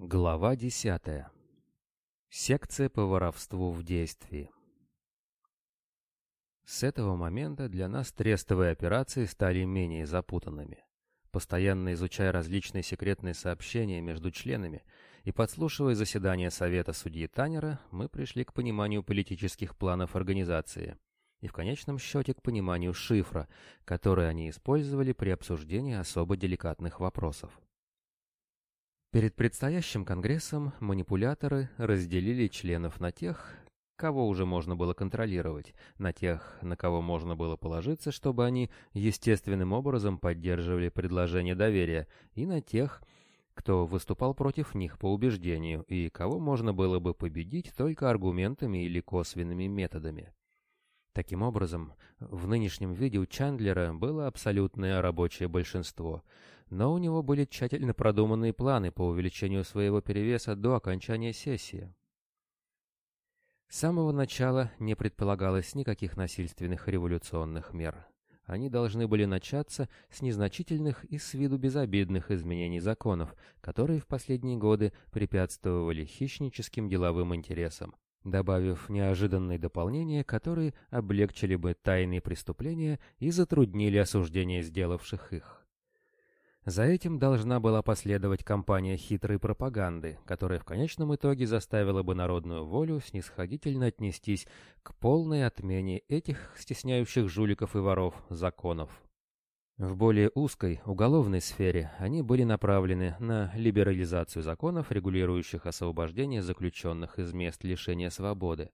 Глава десятая. Секция по воровству в действии. С этого момента для нас трестовые операции стали менее запутанными. Постоянно изучая различные секретные сообщения между членами и подслушивая заседания Совета судьи Танера, мы пришли к пониманию политических планов организации и в конечном счете к пониманию шифра, который они использовали при обсуждении особо деликатных вопросов. Перед предстоящим конгрессом манипуляторы разделили членов на тех, кого уже можно было контролировать, на тех, на кого можно было положиться, чтобы они естественным образом поддерживали предложение доверия, и на тех, кто выступал против них по убеждению, и кого можно было бы победить только аргументами или косвенными методами. Таким образом, в нынешнем виде у Чандлера было абсолютное рабочее большинство — но у него были тщательно продуманные планы по увеличению своего перевеса до окончания сессии. С самого начала не предполагалось никаких насильственных революционных мер. Они должны были начаться с незначительных и с виду безобидных изменений законов, которые в последние годы препятствовали хищническим деловым интересам, добавив неожиданные дополнения, которые облегчили бы тайные преступления и затруднили осуждение сделавших их. За этим должна была последовать кампания хитрой пропаганды, которая в конечном итоге заставила бы народную волю снисходительно отнестись к полной отмене этих стесняющих жуликов и воров законов. В более узкой, уголовной сфере они были направлены на либерализацию законов, регулирующих освобождение заключенных из мест лишения свободы,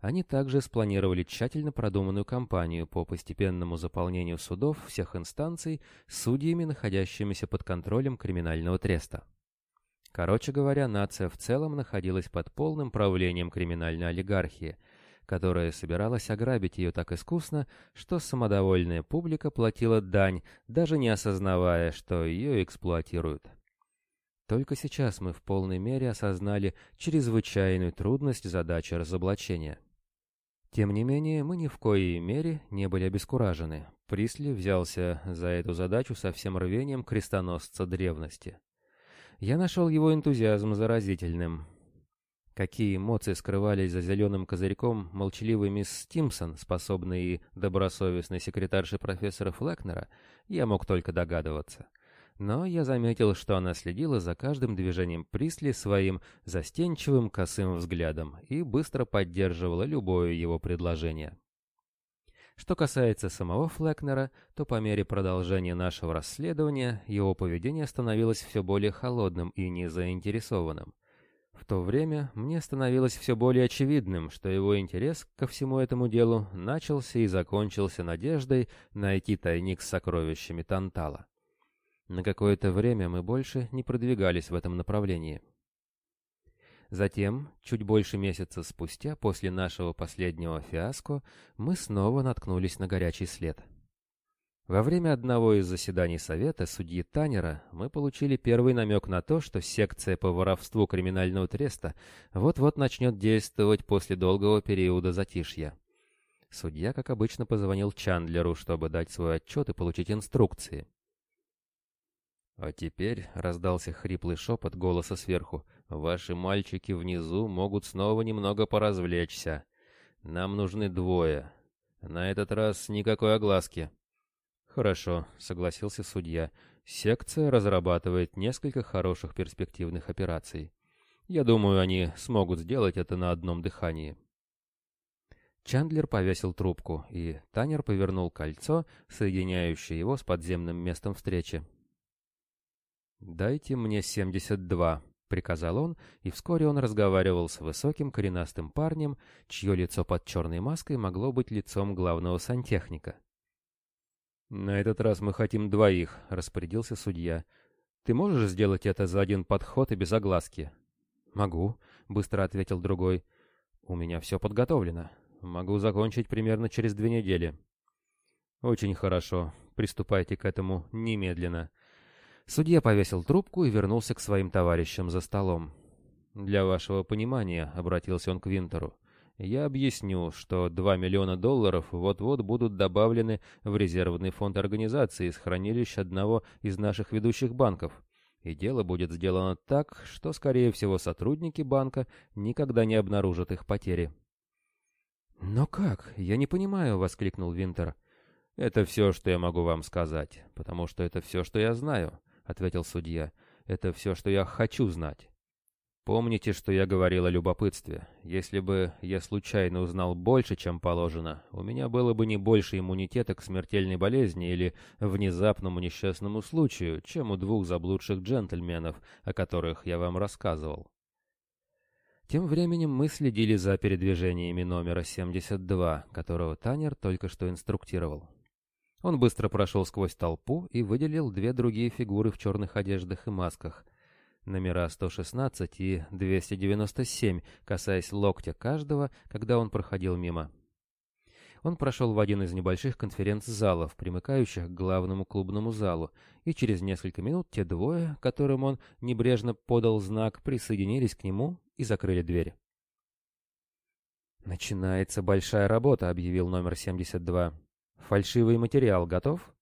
они также спланировали тщательно продуманную кампанию по постепенному заполнению судов всех инстанций судьями, находящимися под контролем криминального треста. Короче говоря, нация в целом находилась под полным правлением криминальной олигархии, которая собиралась ограбить ее так искусно, что самодовольная публика платила дань, даже не осознавая, что ее эксплуатируют. Только сейчас мы в полной мере осознали чрезвычайную трудность задачи разоблачения. Тем не менее, мы ни в коей мере не были обескуражены. Присли взялся за эту задачу со всем рвением крестоносца древности. Я нашел его энтузиазм заразительным. Какие эмоции скрывались за зеленым козырьком молчаливой мисс Стимсон, способной и добросовестной секретарши профессора Флекнера, я мог только догадываться. — но я заметил, что она следила за каждым движением Присли своим застенчивым косым взглядом и быстро поддерживала любое его предложение. Что касается самого Флекнера, то по мере продолжения нашего расследования его поведение становилось все более холодным и незаинтересованным. В то время мне становилось все более очевидным, что его интерес ко всему этому делу начался и закончился надеждой найти тайник с сокровищами Тантала. На какое-то время мы больше не продвигались в этом направлении. Затем, чуть больше месяца спустя, после нашего последнего фиаско, мы снова наткнулись на горячий след. Во время одного из заседаний Совета судьи Танера мы получили первый намек на то, что секция по воровству криминального треста вот-вот начнет действовать после долгого периода затишья. Судья, как обычно, позвонил Чандлеру, чтобы дать свой отчет и получить инструкции. А теперь раздался хриплый шепот голоса сверху. «Ваши мальчики внизу могут снова немного поразвлечься. Нам нужны двое. На этот раз никакой огласки». «Хорошо», — согласился судья. «Секция разрабатывает несколько хороших перспективных операций. Я думаю, они смогут сделать это на одном дыхании». Чандлер повесил трубку, и Танер повернул кольцо, соединяющее его с подземным местом встречи. «Дайте мне 72», — приказал он, и вскоре он разговаривал с высоким коренастым парнем, чье лицо под черной маской могло быть лицом главного сантехника. «На этот раз мы хотим двоих», — распорядился судья. «Ты можешь сделать это за один подход и без огласки?» «Могу», — быстро ответил другой. «У меня все подготовлено. Могу закончить примерно через две недели». «Очень хорошо. Приступайте к этому немедленно. Судья повесил трубку и вернулся к своим товарищам за столом. «Для вашего понимания», — обратился он к Винтеру, — «я объясню, что 2 миллиона долларов вот-вот будут добавлены в резервный фонд организации из хранилищ одного из наших ведущих банков. и дело будет сделано так, что, скорее всего, сотрудники банка никогда не обнаружат их потери. «Но как? Я не понимаю», — воскликнул Винтер. «Это все, что я могу вам сказать, потому что это все, что я знаю», — ответил судья. «Это все, что я хочу знать. Помните, что я говорил о любопытстве. Если бы я случайно узнал больше, чем положено, у меня было бы не больше иммунитета к смертельной болезни или внезапному несчастному случаю, чем у двух заблудших джентльменов, о которых я вам рассказывал. Тем временем мы следили за передвижениями номера 72, которого Танер только что инструктировал. Он быстро прошел сквозь толпу и выделил две другие фигуры в черных одеждах и масках, номера 116 и 297, касаясь локтя каждого, когда он проходил мимо. Он прошел в один из небольших конференц-залов, примыкающих к главному клубному залу, и через несколько минут те двое, которым он небрежно подал знак, присоединились к нему и закрыли дверь. «Начинается большая работа», — объявил номер 72. «Фальшивый материал готов?»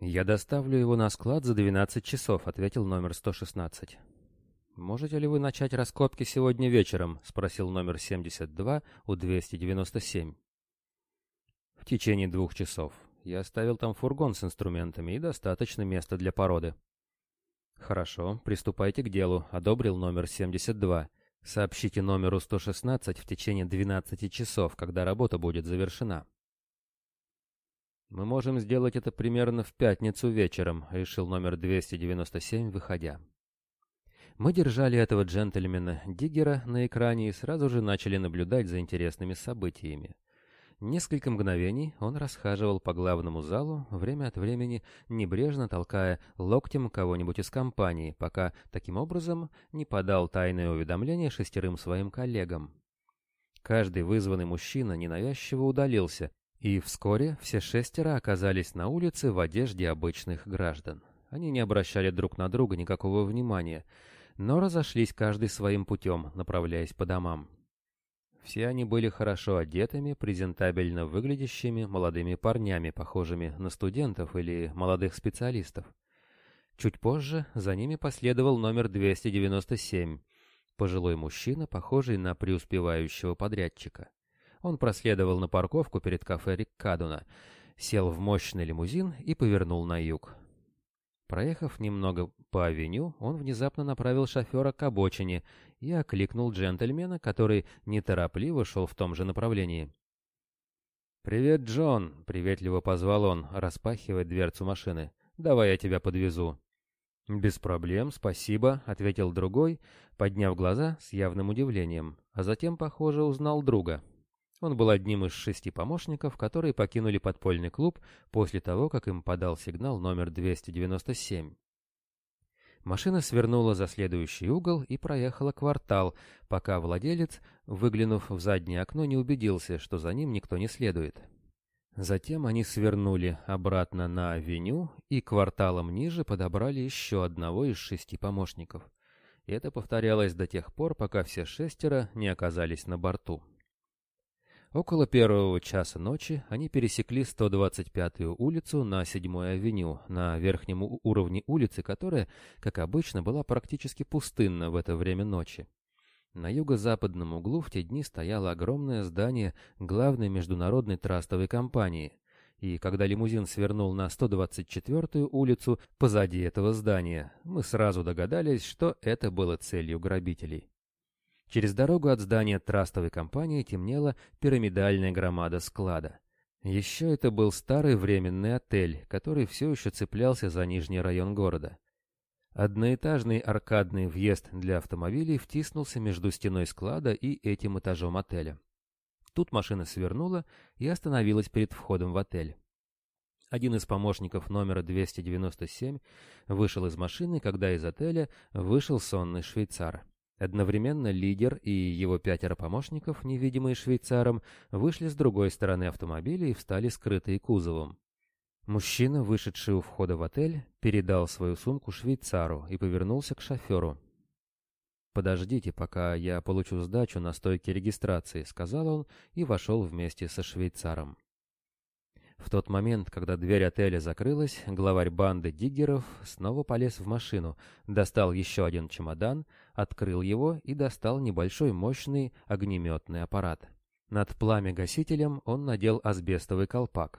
«Я доставлю его на склад за 12 часов», — ответил номер 116. «Можете ли вы начать раскопки сегодня вечером?» — спросил номер 72 у 297. «В течение двух часов. Я оставил там фургон с инструментами и достаточно места для породы». «Хорошо, приступайте к делу», — одобрил номер 72. «Сообщите номеру 116 в течение 12 часов, когда работа будет завершена». «Мы можем сделать это примерно в пятницу вечером», — решил номер 297, выходя. Мы держали этого джентльмена Диггера на экране и сразу же начали наблюдать за интересными событиями. Несколько мгновений он расхаживал по главному залу, время от времени небрежно толкая локтем кого-нибудь из компании, пока таким образом не подал тайное уведомление шестерым своим коллегам. Каждый вызванный мужчина ненавязчиво удалился, и вскоре все шестеро оказались на улице в одежде обычных граждан. Они не обращали друг на друга никакого внимания — но разошлись каждый своим путем, направляясь по домам. Все они были хорошо одетыми, презентабельно выглядящими молодыми парнями, похожими на студентов или молодых специалистов. Чуть позже за ними последовал номер 297, пожилой мужчина, похожий на преуспевающего подрядчика. Он проследовал на парковку перед кафе Риккадуна, сел в мощный лимузин и повернул на юг. Проехав немного по авеню, он внезапно направил шофера к обочине и окликнул джентльмена, который неторопливо шел в том же направлении. «Привет, Джон!» — приветливо позвал он, распахивая дверцу машины. «Давай я тебя подвезу». «Без проблем, спасибо», — ответил другой, подняв глаза с явным удивлением, а затем, похоже, узнал друга. Он был одним из шести помощников, которые покинули подпольный клуб после того, как им подал сигнал номер 297. Машина свернула за следующий угол и проехала квартал, пока владелец, выглянув в заднее окно, не убедился, что за ним никто не следует. Затем они свернули обратно на авеню и кварталом ниже подобрали еще одного из шести помощников. Это повторялось до тех пор, пока все шестеро не оказались на борту. Около первого часа ночи они пересекли 125-ю улицу на 7-й авеню, на верхнем уровне улицы, которая, как обычно, была практически пустынна в это время ночи. На юго-западном углу в те дни стояло огромное здание главной международной трастовой компании, и когда лимузин свернул на 124-ю улицу позади этого здания, мы сразу догадались, что это было целью грабителей. Через дорогу от здания трастовой компании темнела пирамидальная громада склада. Еще это был старый временный отель, который все еще цеплялся за нижний район города. Одноэтажный аркадный въезд для автомобилей втиснулся между стеной склада и этим этажом отеля. Тут машина свернула и остановилась перед входом в отель. Один из помощников номера 297 вышел из машины, когда из отеля вышел сонный швейцар. Одновременно лидер и его пятеро помощников, невидимые швейцаром, вышли с другой стороны автомобиля и встали скрытые кузовом. Мужчина, вышедший у входа в отель, передал свою сумку швейцару и повернулся к шоферу. «Подождите, пока я получу сдачу на стойке регистрации», — сказал он и вошел вместе со швейцаром. В тот момент, когда дверь отеля закрылась, главарь банды диггеров снова полез в машину, достал еще один чемодан, открыл его и достал небольшой мощный огнеметный аппарат. Над пламя-гасителем он надел асбестовый колпак,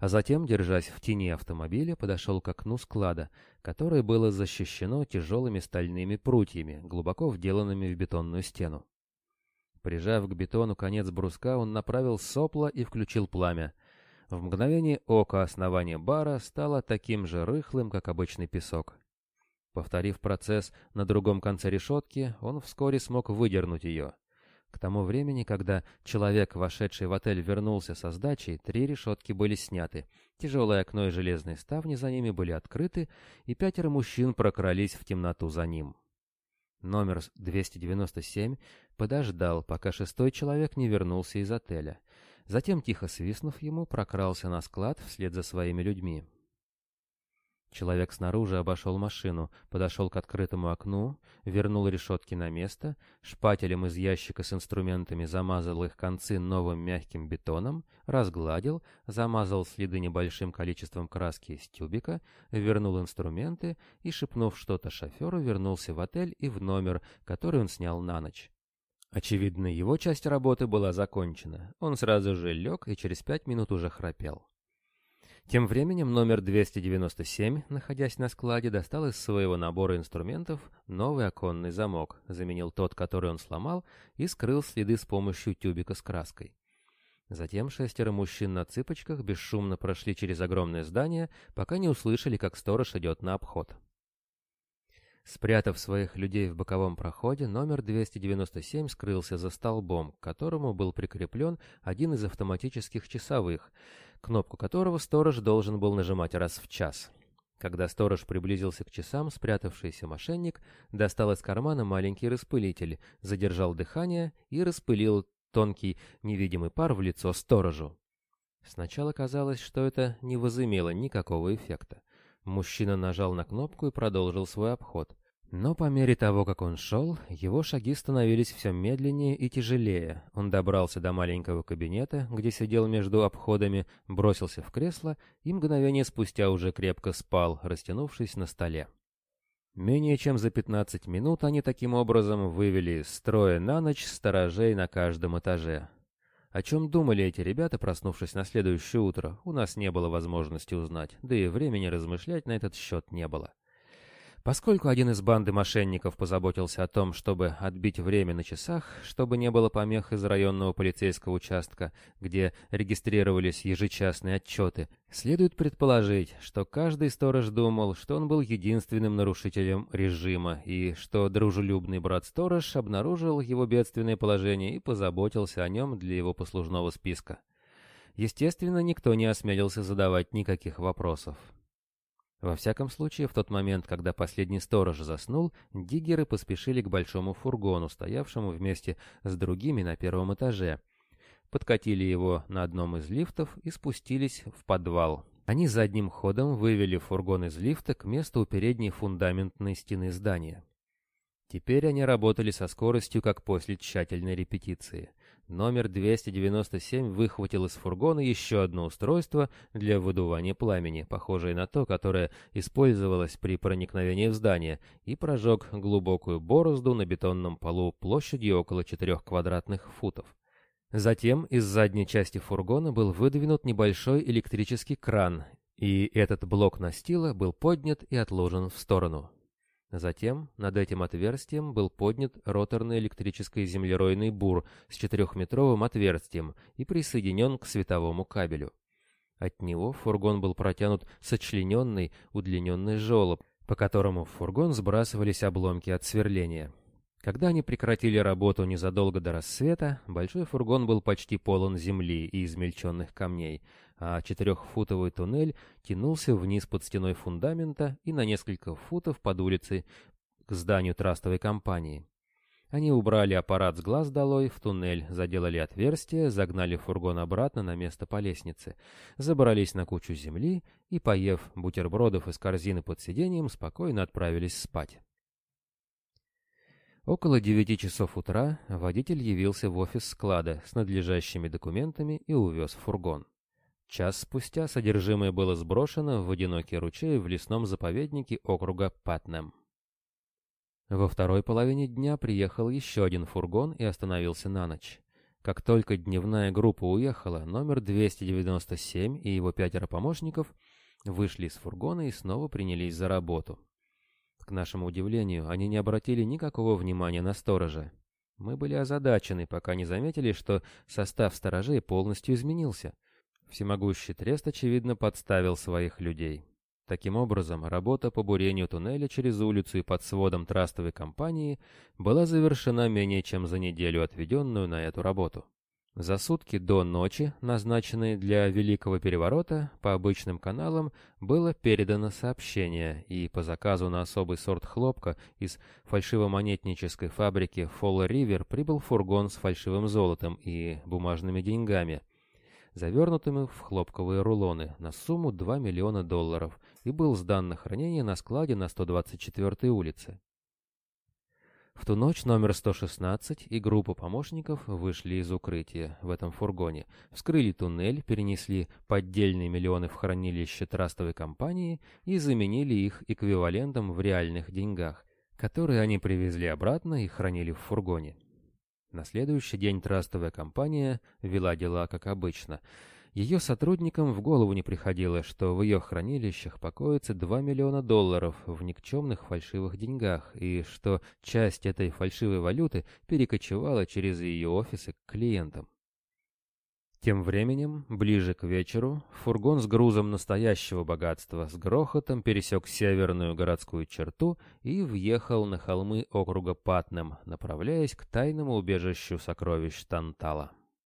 а затем, держась в тени автомобиля, подошел к окну склада, которое было защищено тяжелыми стальными прутьями, глубоко вделанными в бетонную стену. Прижав к бетону конец бруска, он направил сопло и включил пламя — в мгновение ока основание бара стало таким же рыхлым, как обычный песок. Повторив процесс на другом конце решетки, он вскоре смог выдернуть ее. К тому времени, когда человек, вошедший в отель, вернулся со сдачей, три решетки были сняты, тяжелое окно и железные ставни за ними были открыты, и пятеро мужчин прокрались в темноту за ним. Номер 297 подождал, пока шестой человек не вернулся из отеля, Затем, тихо свистнув ему, прокрался на склад вслед за своими людьми. Человек снаружи обошел машину, подошел к открытому окну, вернул решетки на место, шпателем из ящика с инструментами замазал их концы новым мягким бетоном, разгладил, замазал следы небольшим количеством краски из тюбика, вернул инструменты и, шепнув что-то шоферу, вернулся в отель и в номер, который он снял на ночь. Очевидно, его часть работы была закончена. Он сразу же лег и через пять минут уже храпел. Тем временем номер 297, находясь на складе, достал из своего набора инструментов новый оконный замок, заменил тот, который он сломал, и скрыл следы с помощью тюбика с краской. Затем шестеро мужчин на цыпочках бесшумно прошли через огромное здание, пока не услышали, как сторож идет на обход. Спрятав своих людей в боковом проходе, номер 297 скрылся за столбом, к которому был прикреплен один из автоматических часовых, кнопку которого сторож должен был нажимать раз в час. Когда сторож приблизился к часам, спрятавшийся мошенник достал из кармана маленький распылитель, задержал дыхание и распылил тонкий невидимый пар в лицо сторожу. Сначала казалось, что это не возымело никакого эффекта. Мужчина нажал на кнопку и продолжил свой обход. Но по мере того, как он шел, его шаги становились все медленнее и тяжелее. Он добрался до маленького кабинета, где сидел между обходами, бросился в кресло и мгновение спустя уже крепко спал, растянувшись на столе. Менее чем за 15 минут они таким образом вывели из строя на ночь сторожей на каждом этаже. О чем думали эти ребята, проснувшись на следующее утро, у нас не было возможности узнать, да и времени размышлять на этот счет не было. Поскольку один из банды мошенников позаботился о том, чтобы отбить время на часах, чтобы не было помех из районного полицейского участка, где регистрировались ежечасные отчеты, следует предположить, что каждый сторож думал, что он был единственным нарушителем режима, и что дружелюбный брат-сторож обнаружил его бедственное положение и позаботился о нем для его послужного списка. Естественно, никто не осмелился задавать никаких вопросов. Во всяком случае, в тот момент, когда последний сторож заснул, диггеры поспешили к большому фургону, стоявшему вместе с другими на первом этаже. Подкатили его на одном из лифтов и спустились в подвал. Они задним ходом вывели фургон из лифта к месту у передней фундаментной стены здания. Теперь они работали со скоростью, как после тщательной репетиции. Номер 297 выхватил из фургона еще одно устройство для выдувания пламени, похожее на то, которое использовалось при проникновении в здание, и прожег глубокую борозду на бетонном полу площадью около 4 квадратных футов. Затем из задней части фургона был выдвинут небольшой электрический кран, и этот блок настила был поднят и отложен в сторону. Затем над этим отверстием был поднят роторный электрический землеройный бур с четырехметровым отверстием и присоединен к световому кабелю. От него фургон был протянут сочлененный удлиненный желоб, по которому в фургон сбрасывались обломки от сверления. Когда они прекратили работу незадолго до рассвета, большой фургон был почти полон земли и измельченных камней, а четырехфутовый туннель тянулся вниз под стеной фундамента и на несколько футов под улицей к зданию трастовой компании. Они убрали аппарат с глаз долой, в туннель заделали отверстие, загнали фургон обратно на место по лестнице, забрались на кучу земли и, поев бутербродов из корзины под сиденьем, спокойно отправились спать. Около девяти часов утра водитель явился в офис склада с надлежащими документами и увез фургон. Час спустя содержимое было сброшено в одинокий ручей в лесном заповеднике округа Патнем. Во второй половине дня приехал еще один фургон и остановился на ночь. Как только дневная группа уехала, номер 297 и его пятеро помощников вышли из фургона и снова принялись за работу. К нашему удивлению, они не обратили никакого внимания на сторожа. Мы были озадачены, пока не заметили, что состав сторожей полностью изменился. Всемогущий Трест, очевидно, подставил своих людей. Таким образом, работа по бурению туннеля через улицу и под сводом трастовой компании была завершена менее чем за неделю, отведенную на эту работу. За сутки до ночи, назначенной для Великого Переворота, по обычным каналам было передано сообщение, и по заказу на особый сорт хлопка из фальшивомонетнической фабрики Fall River прибыл фургон с фальшивым золотом и бумажными деньгами – завернутыми в хлопковые рулоны на сумму 2 миллиона долларов и был сдан на хранение на складе на 124-й улице. В ту ночь номер 116 и группа помощников вышли из укрытия в этом фургоне, вскрыли туннель, перенесли поддельные миллионы в хранилище трастовой компании и заменили их эквивалентом в реальных деньгах, которые они привезли обратно и хранили в фургоне. На следующий день трастовая компания вела дела как обычно. Ее сотрудникам в голову не приходило, что в ее хранилищах покоится 2 миллиона долларов в никчемных фальшивых деньгах, и что часть этой фальшивой валюты перекочевала через ее офисы к клиентам. Тем временем, ближе к вечеру, фургон с грузом настоящего богатства с грохотом пересек северную городскую черту и въехал на холмы округа Патнем, направляясь к тайному убежищу сокровищ Тантала.